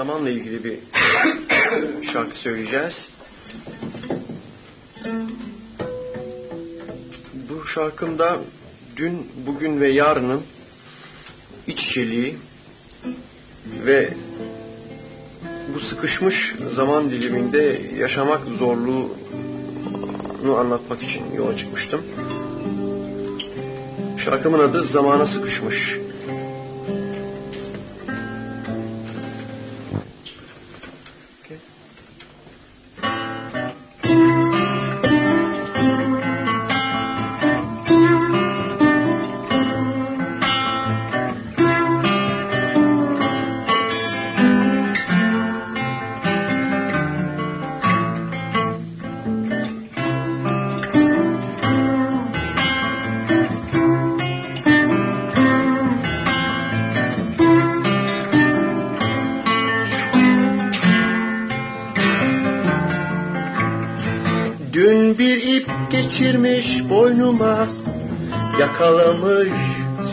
zamanla ilgili bir şarkı söyleyeceğiz. Bu şarkımda dün, bugün ve yarının iç içeliği ve bu sıkışmış zaman diliminde yaşamak zorluğunu anlatmak için yola çıkmıştım. Şarkımın adı Zamana Sıkışmış. Bir ip geçirmiş boynuma Yakalamış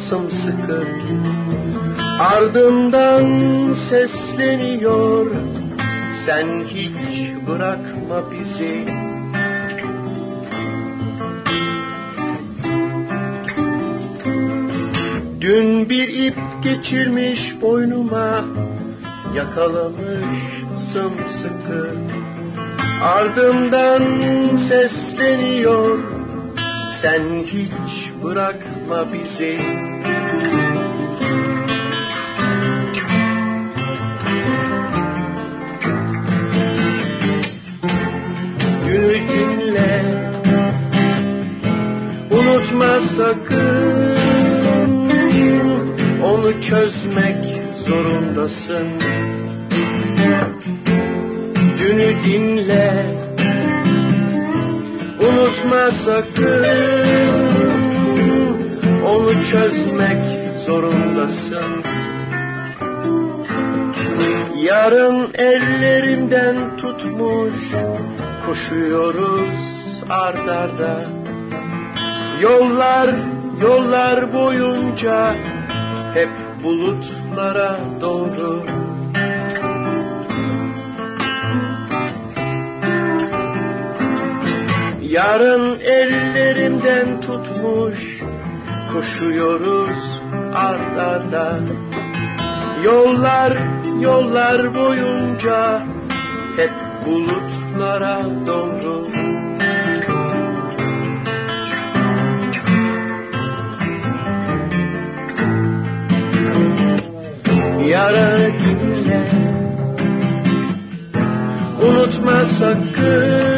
sımsıkı. Ardımdan sesleniyor Sen hiç bırakma bizi. Dün bir ip geçirmiş boynuma Yakalamış sımsıkı. Ardımdan sesleniyor Sen hiç bırakma bizi. Günü dinle. Unutma sakın. Onu çözmek zorundasın. Dünü dinle Sakın Onu çözmek zorundasın. Yarın ellerimden tutmuş Koşuyoruz ard arda. Yollar, yollar boyunca Hep bulutlara doğru Yarın ellerimden tutmuş Koşuyoruz ard Yollar, yollar boyunca Hep bulutlara doğru Yara dinle Unutma sakın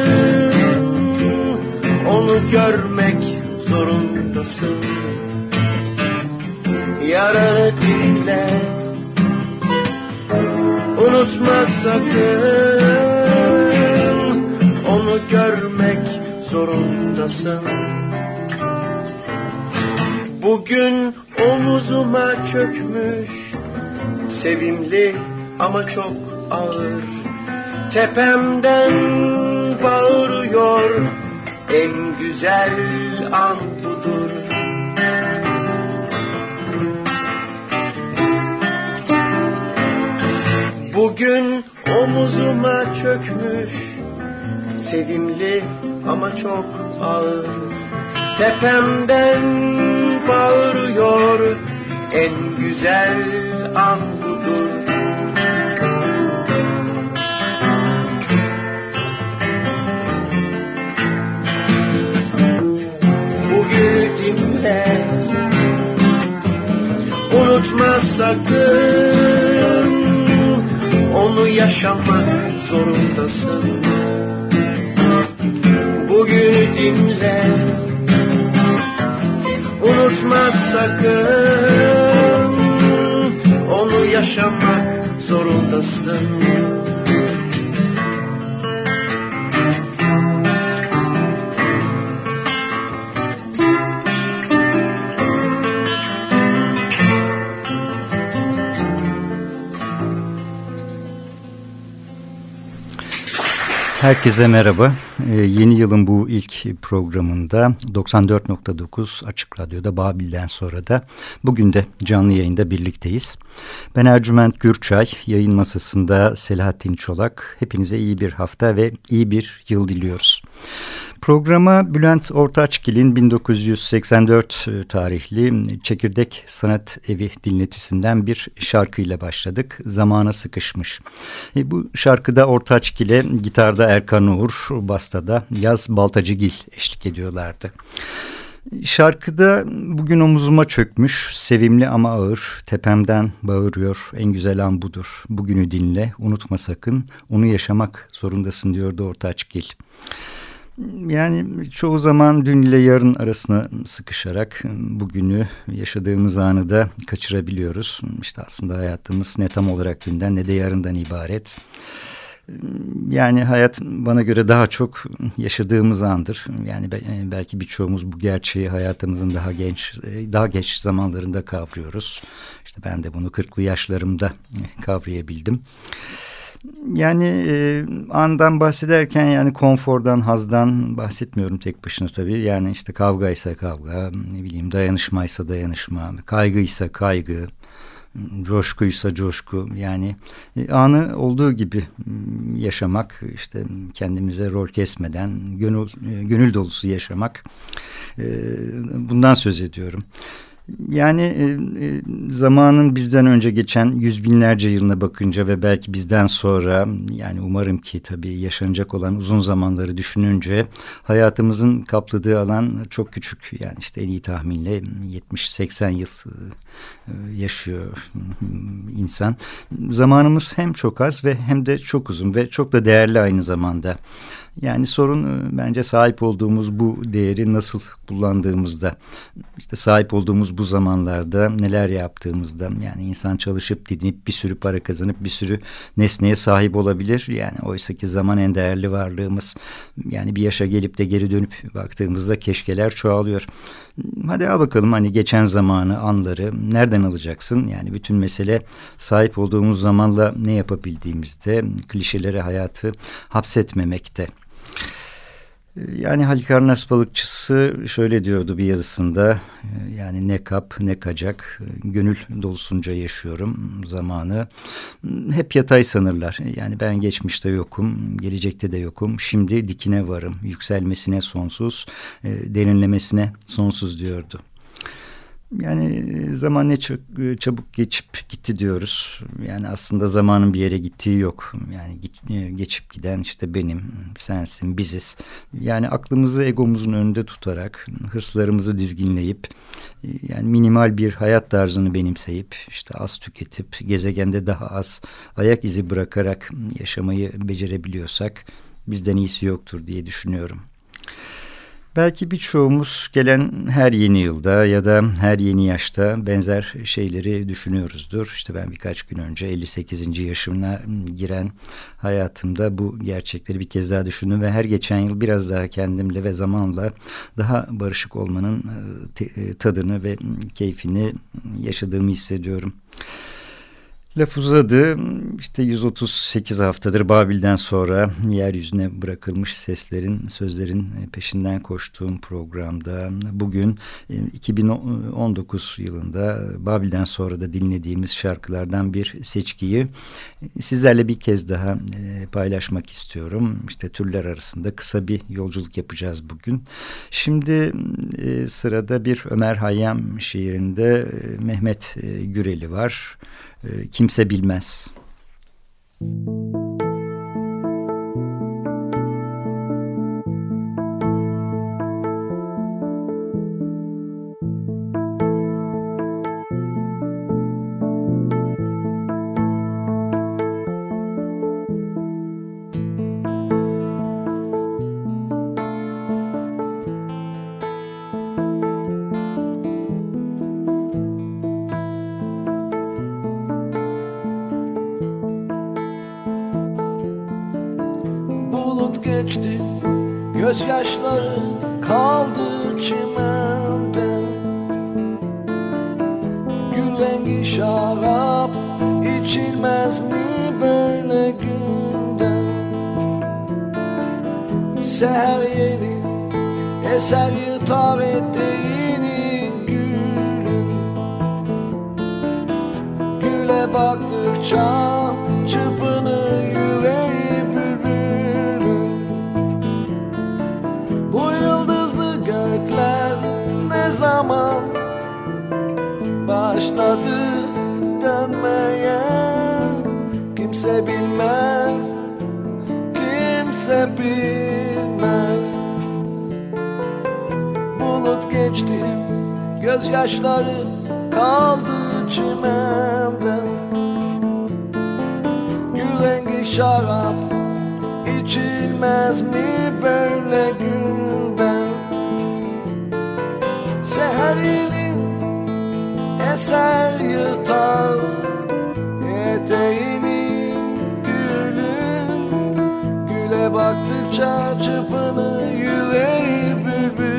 görmek zorundasın. Yara dinle. Unutma sakın. Onu görmek zorundasın. Bugün omuzuma çökmüş. Sevimli ama çok ağır. Tepemden bağırıyor En güzel an budur. Bugün omuzuma çökmüş Sevimli ama çok ağır. Tepemden bağırıyor En güzel an budur sakın Onu yaşamak zorundasın. Bugünü dinle. Unutma sakın. Onu yaşamak zorundasın Herkese merhaba. Ee, yeni yılın bu ilk programında 94.9 Açık Radyo'da Babil'den sonra da bugün de canlı yayında birlikteyiz. Ben Ercüment Gürçay, yayın masasında Selahattin Çolak. Hepinize iyi bir hafta ve iyi bir yıl diliyoruz. Programa Bülent Ortaçgil'in 1984 e, tarihli Çekirdek Sanat Evi dinletisinden bir şarkıyla başladık. Zamana sıkışmış. E, bu şarkıda Ortaçgil'e gitarda Erkan Uğur, bastada Yaz Baltacıgil eşlik ediyorlardı. Şarkıda bugün omuzuma çökmüş, sevimli ama ağır, tepemden bağırıyor, en güzel an budur. Bugünü dinle, unutma sakın, onu yaşamak zorundasın diyordu Ortaçgil. Yani çoğu zaman dün ile yarın arasına sıkışarak bugünü yaşadığımız anı da kaçırabiliyoruz. İşte aslında hayatımız ne tam olarak dünden ne de yarından ibaret. Yani hayat bana göre daha çok yaşadığımız andır. Yani belki birçoğumuz bu gerçeği hayatımızın daha genç daha geç zamanlarında kavruyoruz. İşte ben de bunu kırklı yaşlarımda kavrayabildim. Yani e, andan bahsederken yani konfordan, hazdan bahsetmiyorum tek başına tabii. Yani işte kavgaysa kavga, ne bileyim dayanışmaysa dayanışma, kaygıysa kaygı, coşkuysa coşku. Yani e, anı olduğu gibi yaşamak, işte kendimize rol kesmeden gönül, e, gönül dolusu yaşamak. E, bundan söz ediyorum. Yani e, e, zamanın bizden önce geçen yüz binlerce yılına bakınca ve belki bizden sonra yani umarım ki tabii yaşanacak olan uzun zamanları düşününce hayatımızın kapladığı alan çok küçük. Yani işte en iyi tahminle 70-80 yıl e, yaşıyor insan. Zamanımız hem çok az ve hem de çok uzun ve çok da değerli aynı zamanda. Yani sorun e, bence sahip olduğumuz bu değeri nasıl kullandığımızda, işte sahip olduğumuz bu zamanlarda neler yaptığımızda, yani insan çalışıp dinip bir sürü para kazanıp bir sürü nesneye sahip olabilir. Yani oysa ki zaman en değerli varlığımız. Yani bir yaşa gelip de geri dönüp baktığımızda keşkeler çoğalıyor. Hadi al bakalım hani geçen zamanı, anları nereden alacaksın? Yani bütün mesele sahip olduğumuz zamanla ne yapabildiğimizde, klişelere hayatı hapsetmemekte. Yani Halikarnas balıkçısı şöyle diyordu bir yazısında yani ne kap ne kacak gönül dolusunca yaşıyorum zamanı hep yatay sanırlar yani ben geçmişte yokum gelecekte de yokum şimdi dikine varım yükselmesine sonsuz derinlemesine sonsuz diyordu. Yani e, zaman ne e, çabuk geçip gitti diyoruz. Yani aslında zamanın bir yere gittiği yok. Yani e, geçip giden işte benim, sensin, biziz. Yani aklımızı egomuzun önünde tutarak, hırslarımızı dizginleyip, yani minimal bir hayat tarzını benimseyip, işte az tüketip, gezegende daha az ayak izi bırakarak yaşamayı becerebiliyorsak bizden iyisi yoktur diye düşünüyorum. Belki birçoğumuz gelen her yeni yılda ya da her yeni yaşta benzer şeyleri düşünüyoruzdur. İşte ben birkaç gün önce 58. yaşımına giren hayatımda bu gerçekleri bir kez daha düşündüm ve her geçen yıl biraz daha kendimle ve zamanla daha barışık olmanın e, e, tadını ve keyfini yaşadığımı hissediyorum. Laf uzadı. İşte 138 haftadır Babil'den sonra yeryüzüne bırakılmış seslerin, sözlerin peşinden koştuğum programda bugün 2019 e, yılında Babil'den sonra da dinlediğimiz şarkılardan bir seçkiyi sizlerle bir kez daha e, paylaşmak istiyorum. İşte türler arasında kısa bir yolculuk yapacağız bugün. Şimdi e, sırada bir Ömer Hayyam şiirinde Mehmet Güreli var. Ee, kimse bilmez. Müzik geçti Gözyaşları kaldı çimende. Gül rengi şarap içilmez mi böyle günde? Seher yeni eser yırtar eteğini gülün Güle baktıkça başladı dönmeye Kimse bilmez, kimse bilmez. Bulut geçti, gözyaşları kaldı çimende. Gül rengi şarap içilmez mi böyle eser yırtar Eteğini gülün. Güle baktıkça çırpınır yüreği bülbül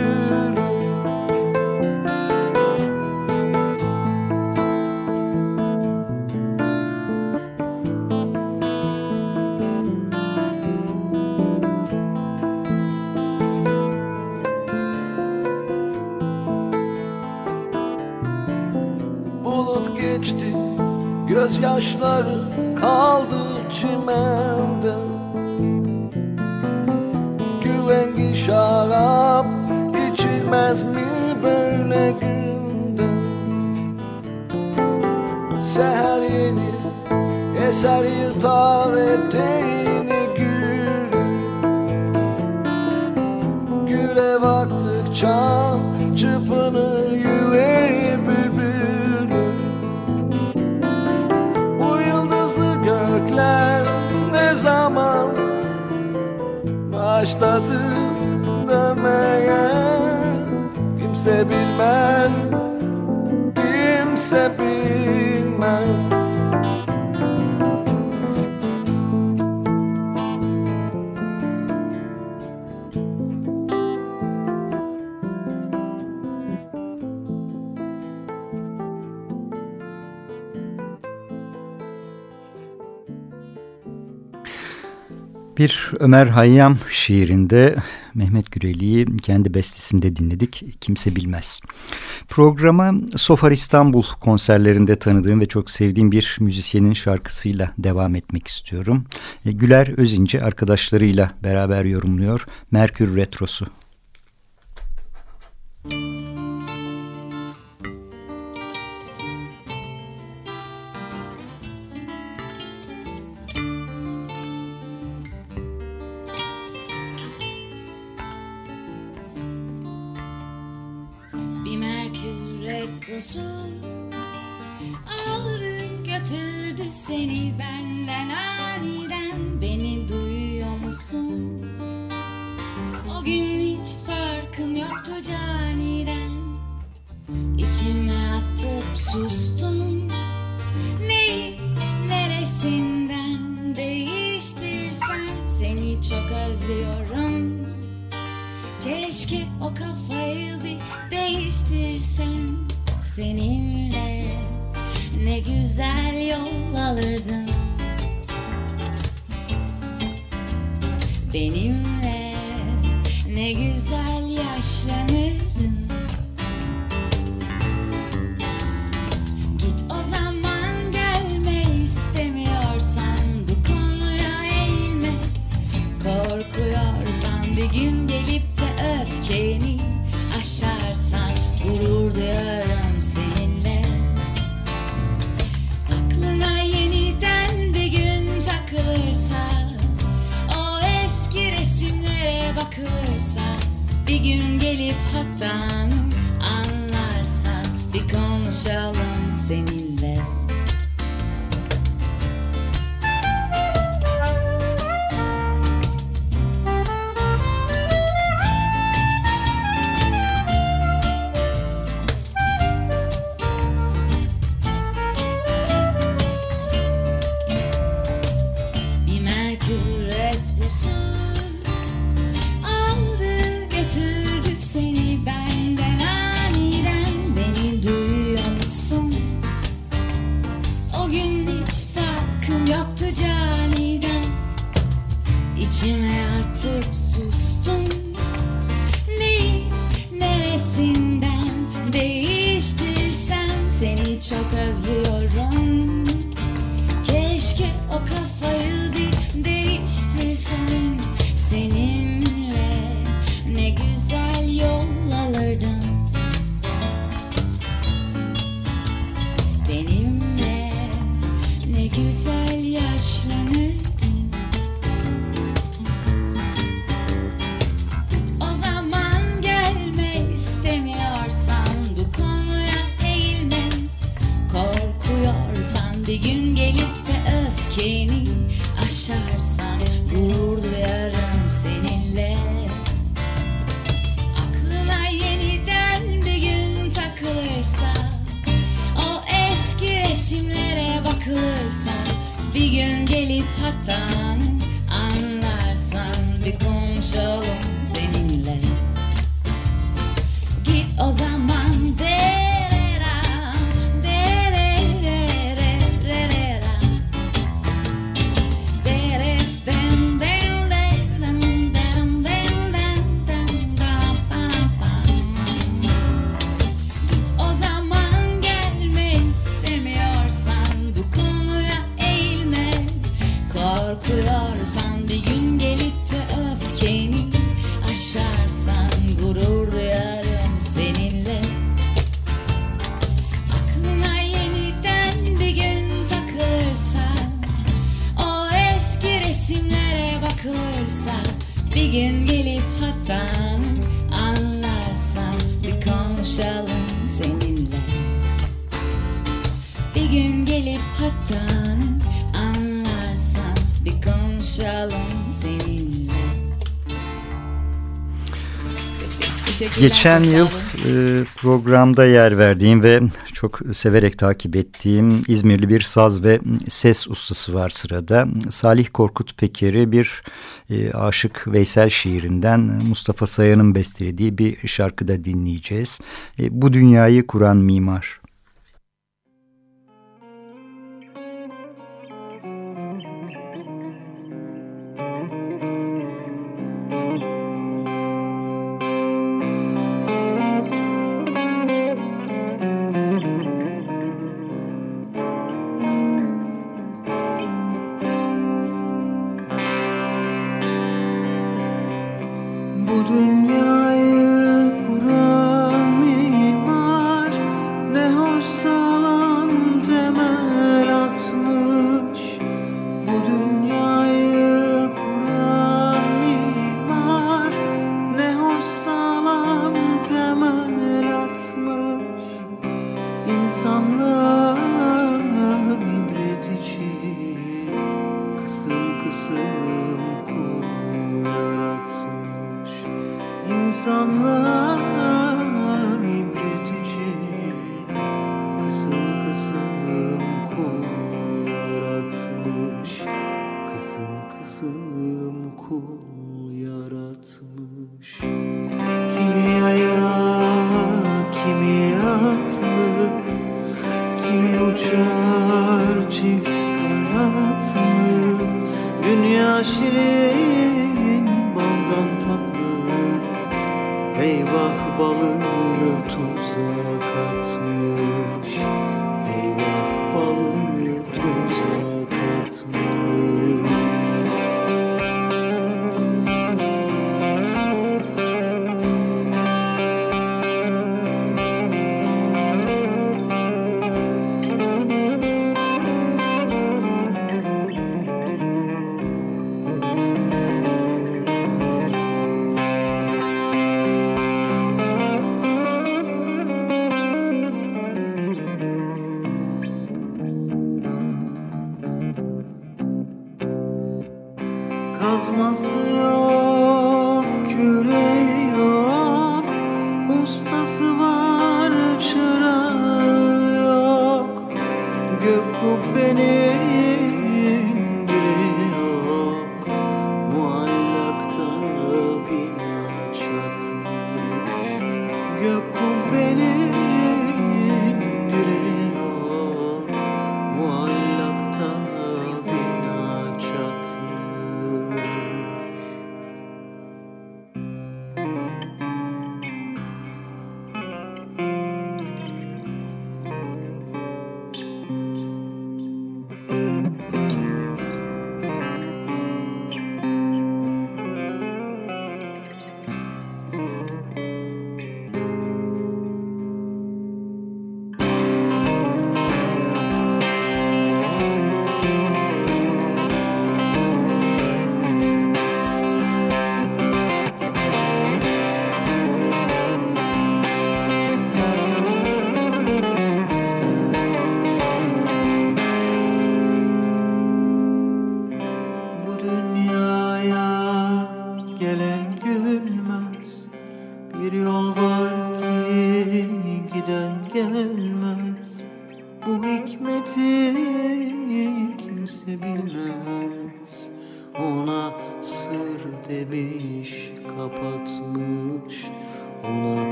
Bulut geçti. Gözyaşları kaldı çimende. Gül rengi şarap içilmez mi böyle günde? Seher yeni eser yırtar eteğini gül Güle baktıkça çırpınır başladı dönmeye Kimse bilmez, kimse bilmez Bir Ömer Hayyam şiirinde Mehmet Güreli'yi kendi bestesinde dinledik. Kimse bilmez. Programa Sofar İstanbul konserlerinde tanıdığım ve çok sevdiğim bir müzisyenin şarkısıyla devam etmek istiyorum. E, Güler Özinci arkadaşlarıyla beraber yorumluyor Merkür Retrosu. Merkür retrosu Aldı götürdü seni benden aniden. Beni duyuyor musun? O gün hiç farkın yoktu caniden. İçime atıp sustum Neyi neresinden değiştirsem Seni çok özlüyorum. Keşke o kafayı bir değiştirsen Seninle. Ne güzel yol alırdım. Benimle Geçen yıl e, programda yer verdiğim ve çok severek takip ettiğim İzmirli bir saz ve ses ustası var sırada. Salih Korkut Peker'i bir e, Aşık Veysel şiirinden Mustafa Sayan'ın bestelediği bir şarkıda dinleyeceğiz. E, bu dünyayı kuran mimar. some love.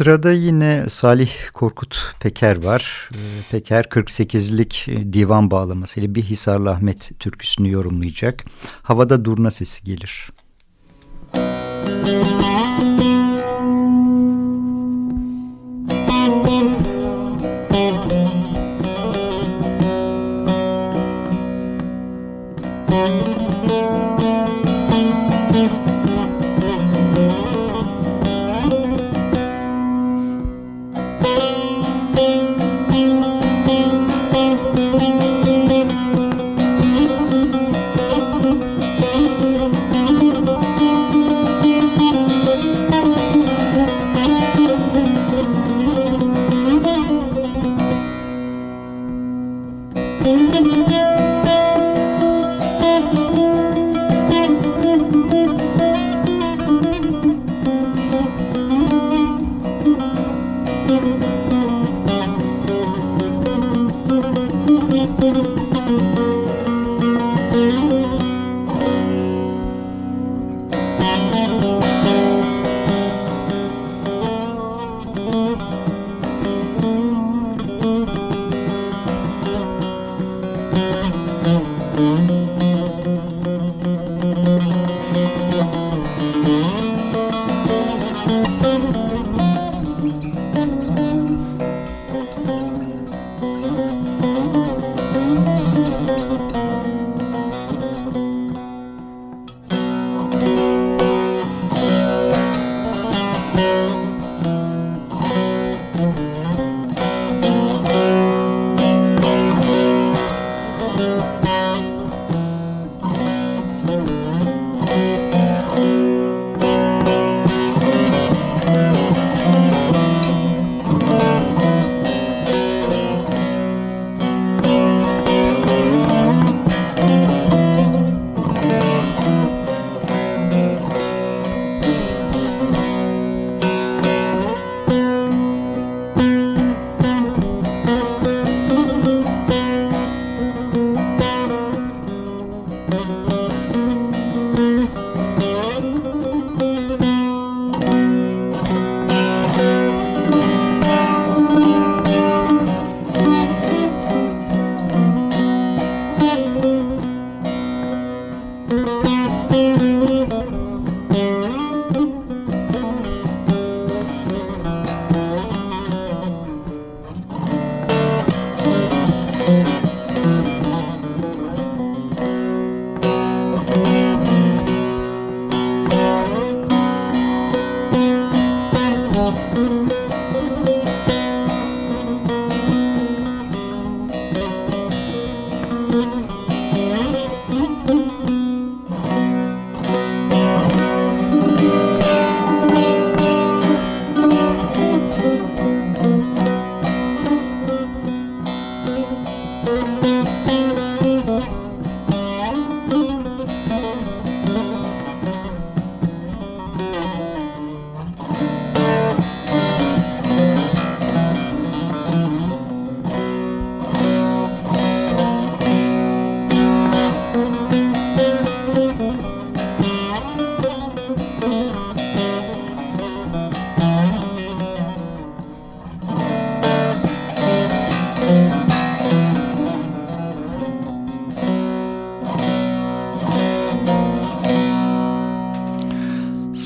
Sırada yine Salih Korkut Peker var. Ee, Peker 48'lik divan bağlamasıyla bir Hisarlı Ahmet türküsünü yorumlayacak. Havada durna sesi gelir.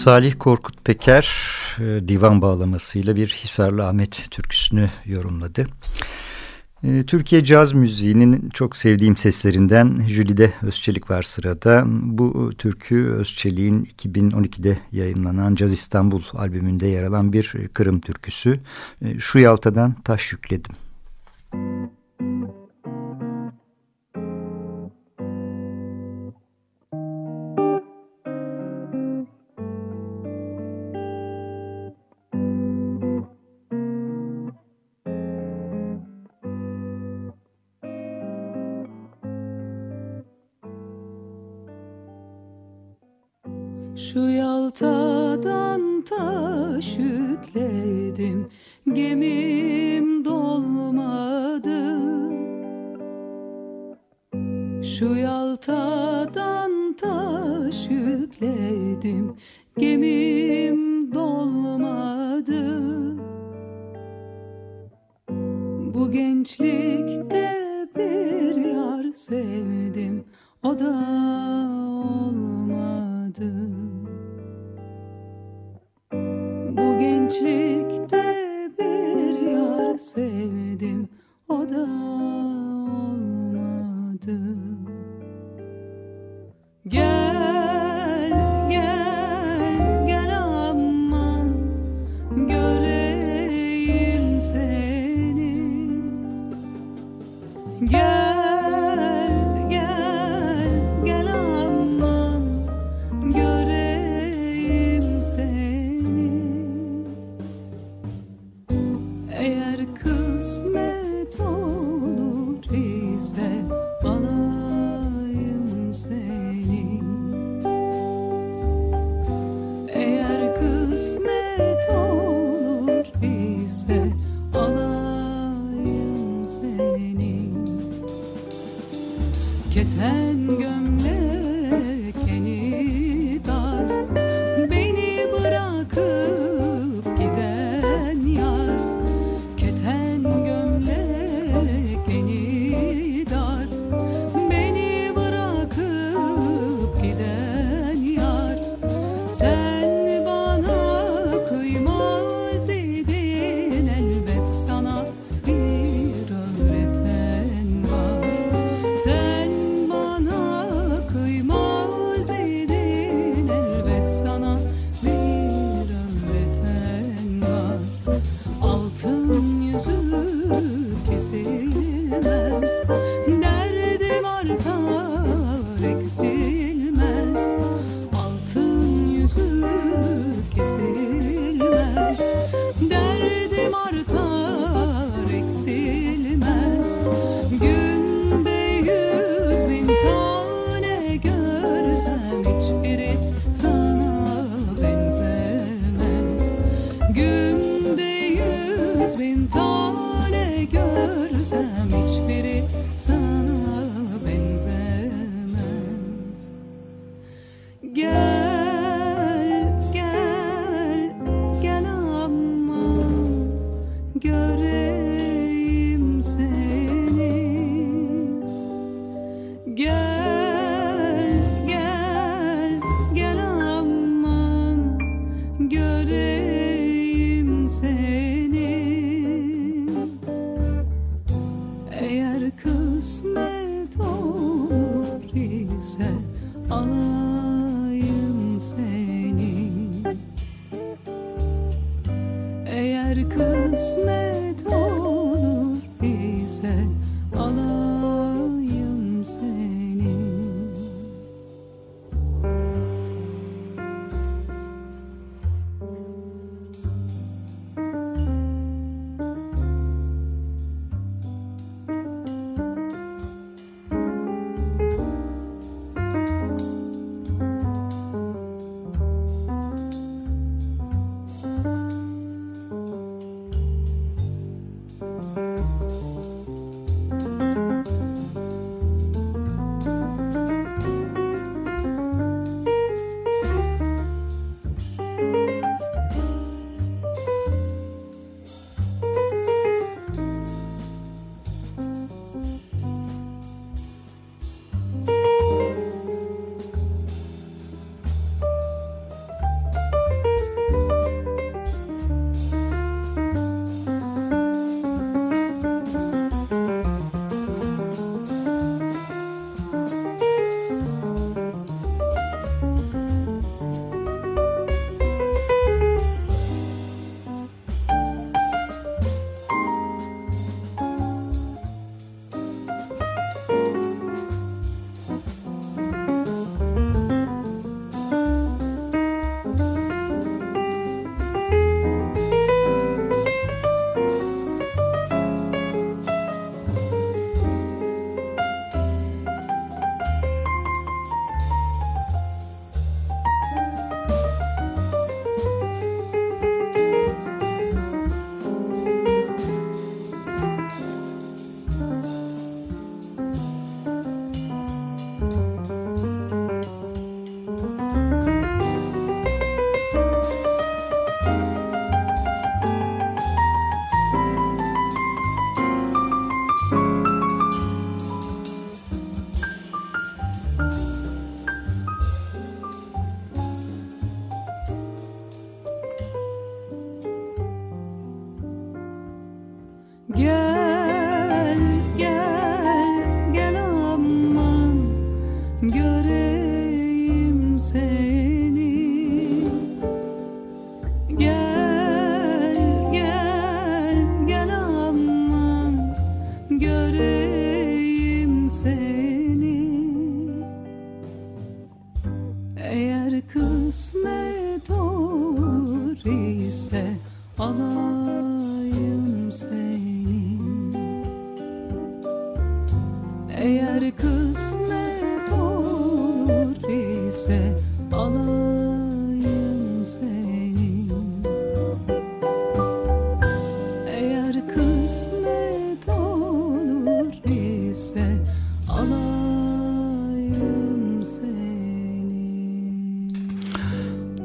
Salih Korkut Peker e, divan bağlamasıyla bir Hisarlı Ahmet türküsünü yorumladı. E, Türkiye caz müziğinin çok sevdiğim seslerinden Jülide Özçelik var sırada. Bu türkü Özçelik'in 2012'de yayınlanan Caz İstanbul albümünde yer alan bir Kırım türküsü. E, Şu Yaltadan Taş Yükledim. o da olmadı. Bu gençlikte bir yar sevdim. O da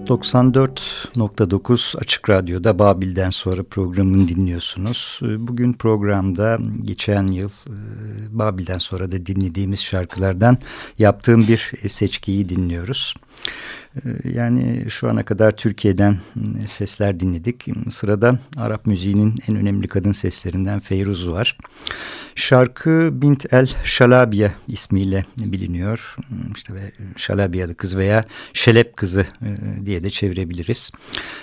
94.9 Açık Radyo'da Babil'den sonra programını dinliyorsunuz. Bugün programda geçen yıl e, Babil'den sonra da dinlediğimiz şarkılardan yaptığım bir seçkiyi dinliyoruz. E, yani şu ana kadar Türkiye'den sesler dinledik. Sırada Arap müziğinin en önemli kadın seslerinden Feyruz var. Şarkı Bint El Şalabiye ismiyle biliniyor. İşte ve Şalabiyalı kız veya Şelep kızı e, diye de çevirebiliriz.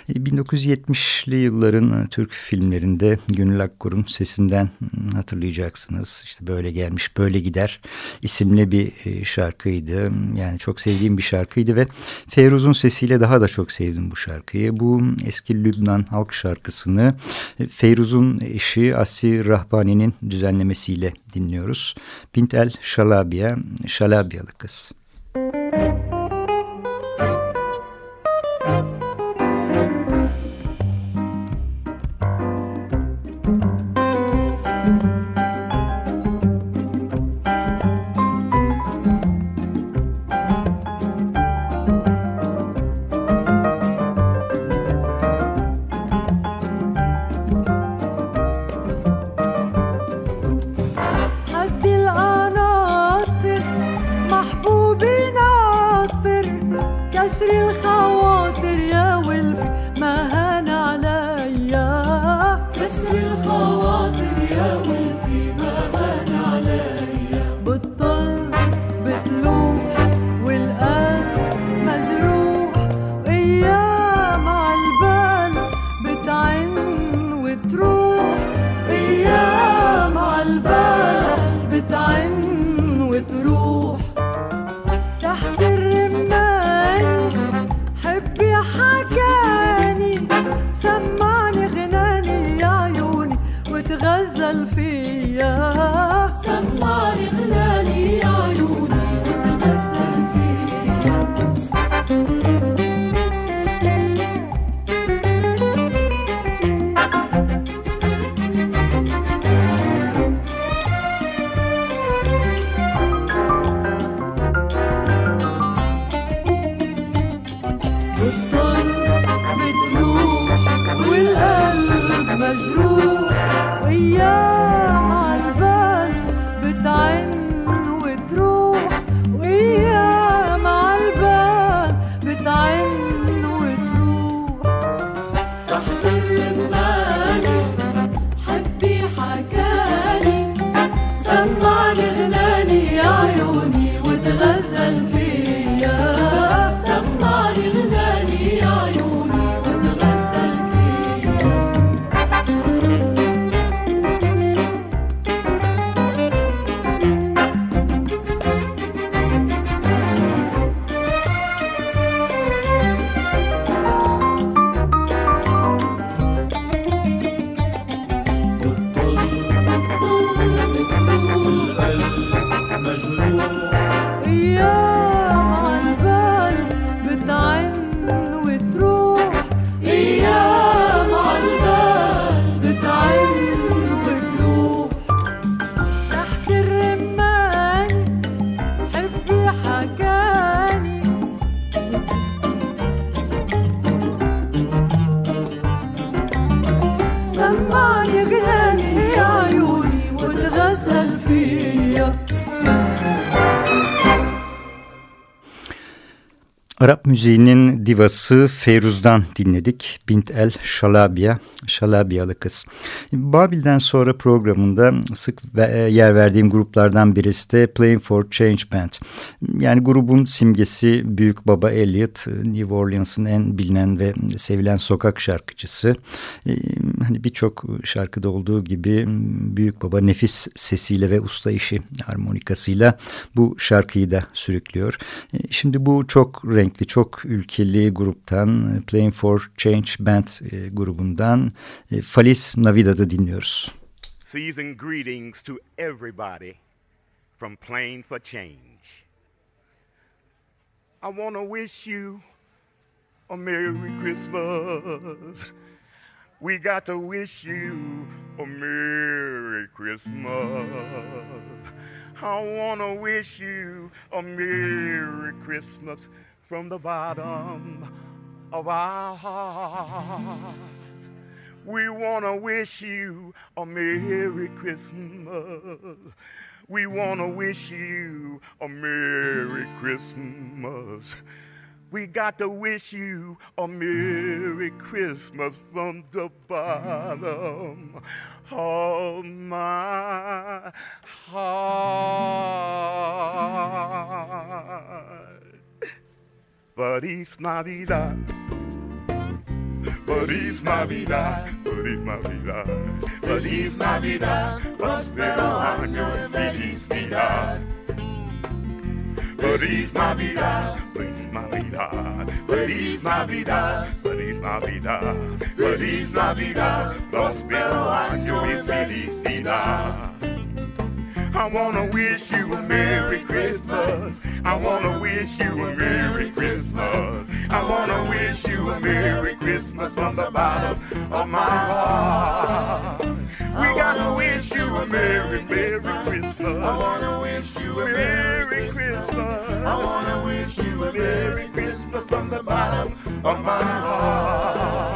1970'li yılların Türk filmlerinde Gönül Akkor'un sesinden hatırlayacaksınız. İşte böyle gelmiş böyle gider isimli bir e, şarkıydı. Yani çok sevdiğim bir şarkıydı ve Feyruz'un sesiyle daha da çok sevdim bu şarkıyı. Bu eski Lübnan halk şarkısını Feyruz'un eşi Asi Rahbani'nin düzenlemesiyle dinliyoruz. Bint El Şalabiye, Şalabiyalı kız. Arap müziğinin divası Feyruz'dan dinledik. Bint el Şalabiya, Şalabiyalı kız. Babil'den sonra programında sık e, yer verdiğim gruplardan birisi de Playing for Change Band. Yani grubun simgesi Büyük Baba Elliot, New Orleans'ın en bilinen ve sevilen sokak şarkıcısı. E, hani birçok şarkıda olduğu gibi Büyük Baba nefis sesiyle ve usta işi harmonikasıyla bu şarkıyı da sürüklüyor. E, şimdi bu çok renkli renkli çok ülkeli gruptan Playing for Change Band e, grubundan e, Feliz Navidad'ı dinliyoruz. Season greetings to everybody from Playing for Change. I want to wish you a Merry Christmas. We got to wish you a Merry Christmas. I want to wish you a Merry Christmas. From the bottom of our hearts. We want to wish you a Merry Christmas. We want to wish you a Merry Christmas. We got to wish you a Merry Christmas from the bottom of my heart. Feliz Navidad. Feliz Navidad, feliz Navidad, feliz Navidad, próspero año y felicidad. Feliz Navidad, feliz Navidad, feliz Navidad, feliz Navidad, feliz Navidad, próspero año y felicidad. I wanna wish you a Merry Christmas. I wanna wish you a Merry Christmas. I wanna wish you a Merry Christmas from the bottom of my heart. We gotta wish you a Merry, Merry Christmas. I wanna wish you a Merry Christmas. I wanna wish you a Merry Christmas from the bottom of my heart.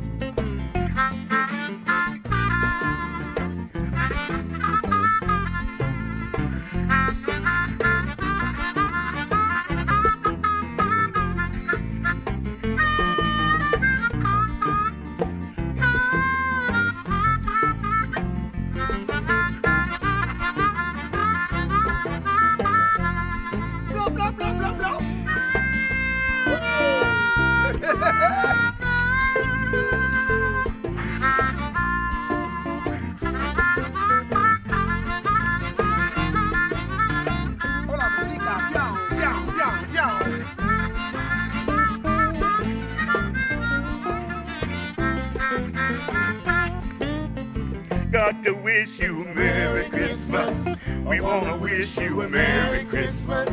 We want to wish you a Merry Christmas.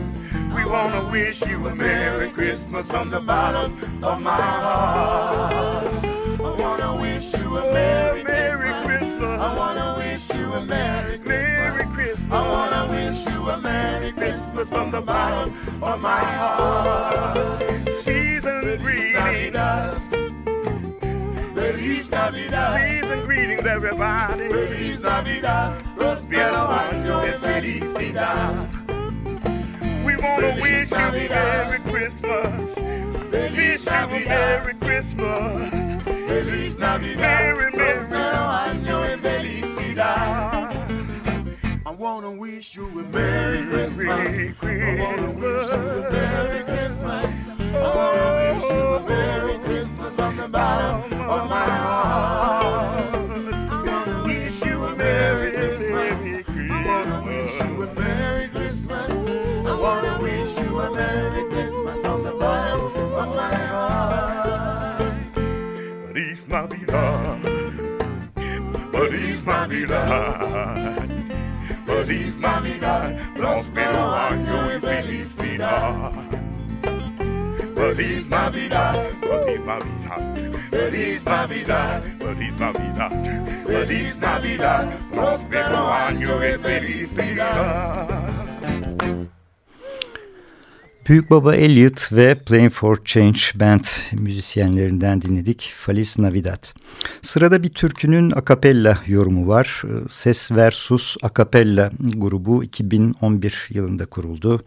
We want to wish you a Merry Christmas from the bottom of my heart. I want to wish you a Merry, Merry Christmas. I want to wish you a Merry Christmas. Merry Christmas. I want to wish you a Merry Christmas from the bottom of my heart. Season greetings. Feliz Navidad. Season greetings, everybody. Feliz Navidad. Prospero año de felicidad. We want to wish Navidad. you Merry Christmas. Feliz Navidad. Merry Christmas. Feliz Navidad. Merry, Prospero año de felicidad. I want to wish you a Merry Christmas. Merry Christmas. I want to wish you a Merry Christmas. I want to wish you a Merry Christmas from the bottom of my heart. To wish you a Merry Christmas. I want to wish you a Merry Christmas. I want to wish you a Merry Christmas from the bottom of my heart. Feliz Navidad. Feliz Navidad. Feliz Navidad. Próspero año y felicidad. Feliz Navidad, Feliz Navidad, Feliz Navidad, Feliz Navidad, Feliz Navidad, próspero año de felicidad. Büyük Baba Elliot ve Playing for Change Band müzisyenlerinden dinledik Feliz Navidad. Sırada bir türkünün akapella yorumu var. Ses Versus Akapella grubu 2011 yılında kuruldu.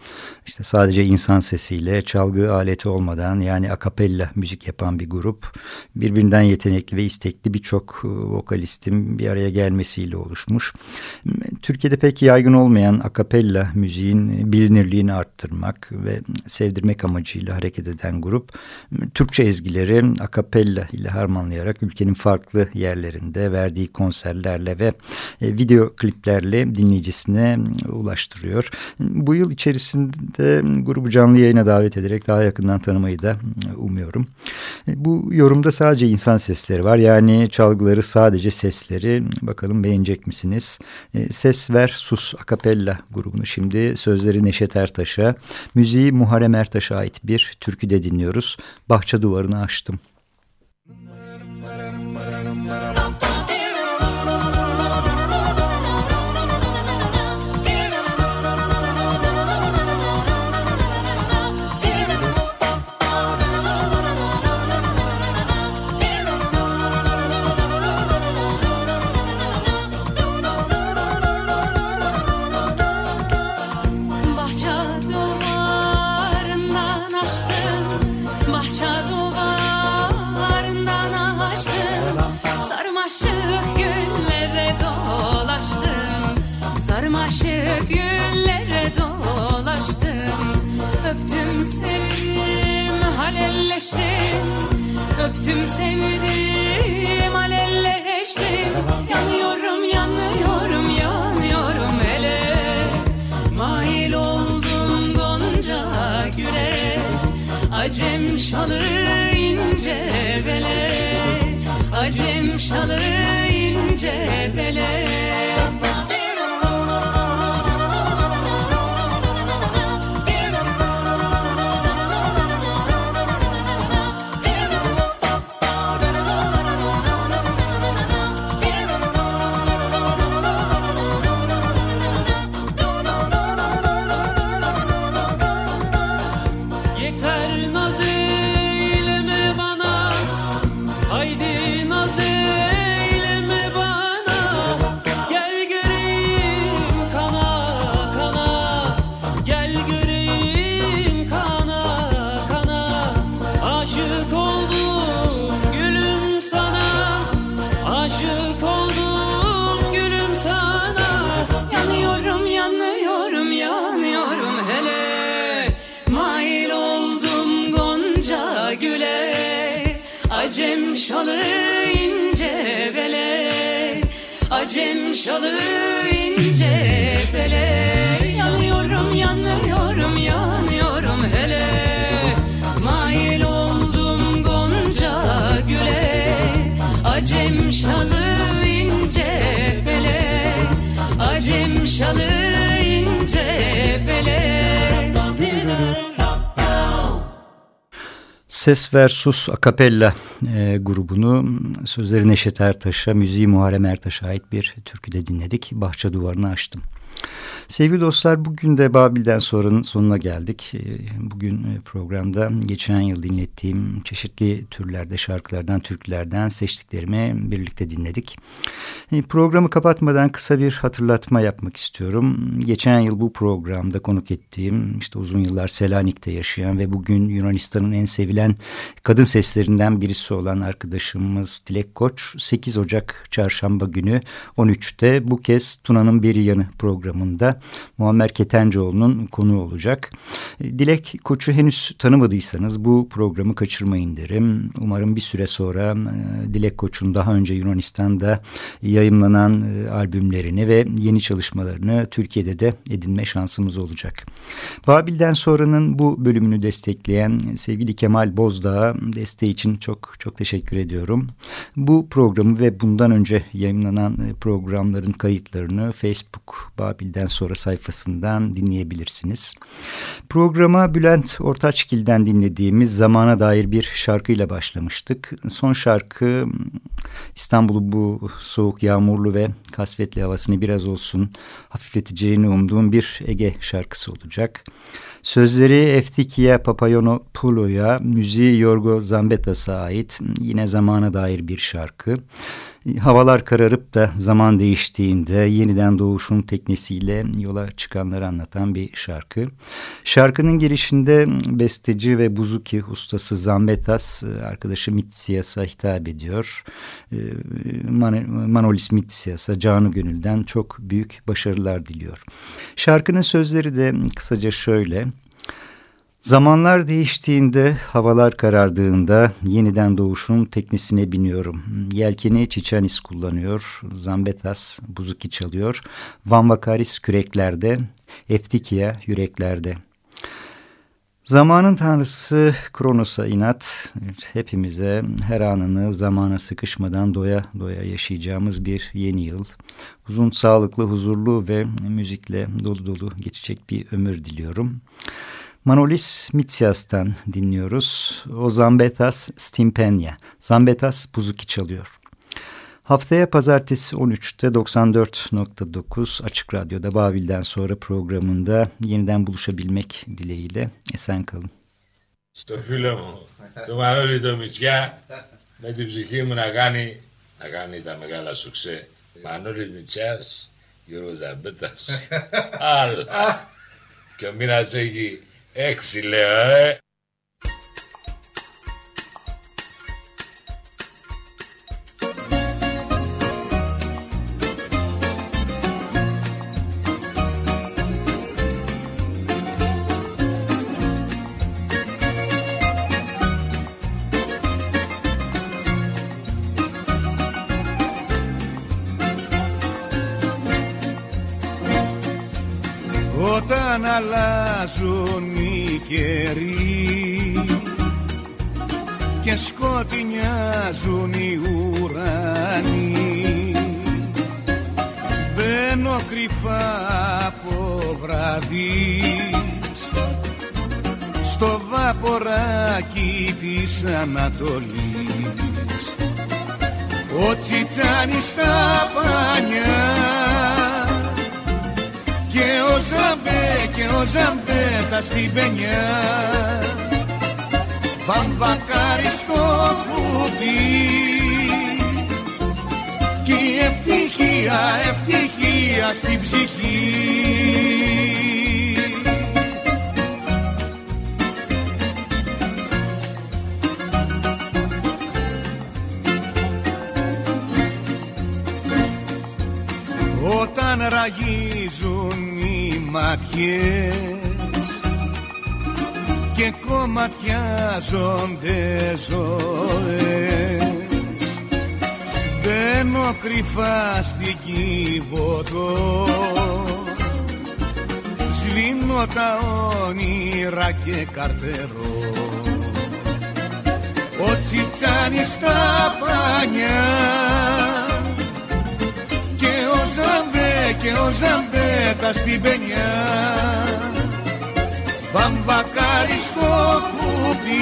İşte sadece insan sesiyle çalgı aleti olmadan yani akapella müzik yapan bir grup. Birbirinden yetenekli ve istekli birçok vokalistin bir araya gelmesiyle oluşmuş. Türkiye'de pek yaygın olmayan akapella müziğin bilinirliğini arttırmak ve sevdirmek amacıyla hareket eden grup Türkçe ezgileri akapella ile harmanlayarak ülkenin farklı yerlerinde verdiği konserlerle ve e, video kliplerle dinleyicisine ulaştırıyor. Bu yıl içerisinde grubu canlı yayına davet ederek daha yakından tanımayı da umuyorum. E, bu yorumda sadece insan sesleri var. Yani çalgıları sadece sesleri. Bakalım beğenecek misiniz? E, Ses Ver Sus Akapella grubunu şimdi sözleri Neşet Ertaş'a, müziği Muharrem Ertaş'a ait bir türkü de dinliyoruz. Bahçe duvarını açtım. Öptüm sevdim halelleştim Öptüm sevdim halelleştim Yanıyorum yanıyorum yanıyorum hele Mail oldum gonca güle. Acem şalı ince bele. Acem şalı ince bele şalı ince bele. Yanıyorum yanıyorum yanıyorum hele. Mail oldum gonca güle. Acem şalı ince bele. Acem şalı Ses Versus Akapella e, grubunu sözleri Neşet Ertaş'a, müziği Muharrem Ertaş'a ait bir türküde dinledik. Bahçe duvarını açtım. Sevgili dostlar bugün de Babil'den sonranın sonuna geldik. Ee, bugün e, programda geçen yıl dinlettiğim çeşitli türlerde şarkılardan, türkülerden seçtiklerimi birlikte dinledik. Ee, programı kapatmadan kısa bir hatırlatma yapmak istiyorum. Geçen yıl bu programda konuk ettiğim işte uzun yıllar Selanik'te yaşayan ve bugün Yunanistan'ın en sevilen kadın seslerinden birisi olan arkadaşımız Dilek Koç 8 Ocak çarşamba günü 13'te bu kez Tuna'nın Bir Yanı programında Muammer Ketencoğlu'nun konuğu olacak. E, Dilek Koç'u henüz tanımadıysanız bu programı kaçırmayın derim. Umarım bir süre sonra e, Dilek Koç'un daha önce Yunanistan'da yayımlanan e, albümlerini ve yeni çalışmalarını Türkiye'de de edinme şansımız olacak. Babil'den sonranın bu bölümünü destekleyen sevgili Kemal Bozdağ'a desteği için çok çok teşekkür ediyorum. Bu programı ve bundan önce yayınlanan programların kayıtlarını Facebook Babil'den sonra sonra sayfasından dinleyebilirsiniz. Programa Bülent Ortaçgil'den dinlediğimiz zamana dair bir şarkıyla başlamıştık. Son şarkı İstanbul'u bu soğuk, yağmurlu ve kasvetli havasını biraz olsun hafifleteceğini umduğum bir Ege şarkısı olacak. Sözleri Eftikia Papayonopoulo'ya, müziği Yorgo Zambetas'a ait yine zamana dair bir şarkı. Havalar kararıp da zaman değiştiğinde yeniden doğuşun teknesiyle yola çıkanları anlatan bir şarkı. Şarkının girişinde besteci ve buzuki ustası Zambetas arkadaşı Mitsias'a hitap ediyor. Ee, Manolis Mitsias'a canı gönülden çok büyük başarılar diliyor. Şarkının sözleri de kısaca şöyle... Zamanlar değiştiğinde, havalar karardığında yeniden doğuşun teknesine biniyorum. Yelkeni Çiçanis kullanıyor, Zambetas buzuki çalıyor, Van Vakaris küreklerde, Eftikia yüreklerde. Zamanın tanrısı Kronos'a inat, hepimize her anını zamana sıkışmadan doya doya yaşayacağımız bir yeni yıl. Uzun, sağlıklı, huzurlu ve müzikle dolu dolu geçecek bir ömür diliyorum. Manolis Mitsias'tan dinliyoruz. O Zambetas Stimpenya. Zambetas Buzuki çalıyor. Haftaya pazartesi 13'te 94.9 Açık Radyo'da Babil'den sonra programında yeniden buluşabilmek dileğiyle esen kalın. Στο φίλο μου, το Μανώλη το Μητσιά, με την ψυχή μου να κάνει, να κάνει τα μεγάλα σουξέ. Μανώλης Μητσιάς, Γιώργος Ζαμπέτας. Αλλά, και ο μήνας έχει Έξι λέω, ε. Και σκοτεινιάζουν οι ουρανοί. Μπαίνω κρυφά από βραδείς στο βαποράκι της Ανατολής. Ο Τσιτσάνης στα πανιά και ο Ζαμπέ και ο Ζαμπέ τα στην πενιά βαμβακάρι στο κουτί κι η ευτυχία, ευτυχία στην ψυχή. Όταν ραγίζουν οι ματιές και κομματιάζονται ζωές. Μπαίνω κρυφά στην κύβωτο Σβήνω τα όνειρα και καρτερώ. Ο τσιτσάνης στα πανιά Και ο Ζαμπέ και ο Ζαμπέ τα στην πενιά Βαμβακάρι στο κουπί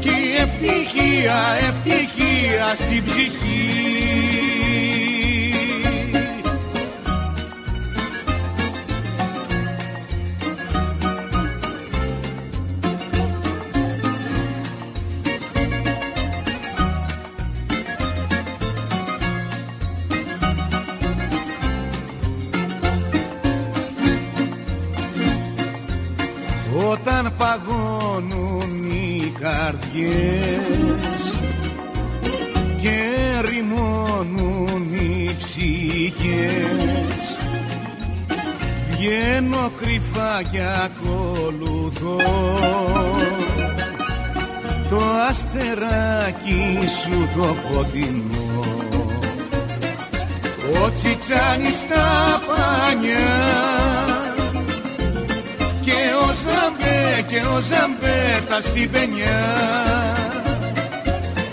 Κι η ευτυχία, ευτυχία στην ψυχή κρυφά και ακολουθώ. Το αστεράκι σου το φωτεινό. Ο τσιτσάνης στα πανιά και ο Ζαμπέ και ο Ζαμπέ τα στην πενιά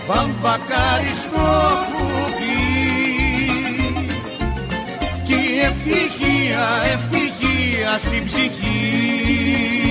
βαμβακάρι στο κουπί κι η ευτυχία, ευτυχία στην ψυχή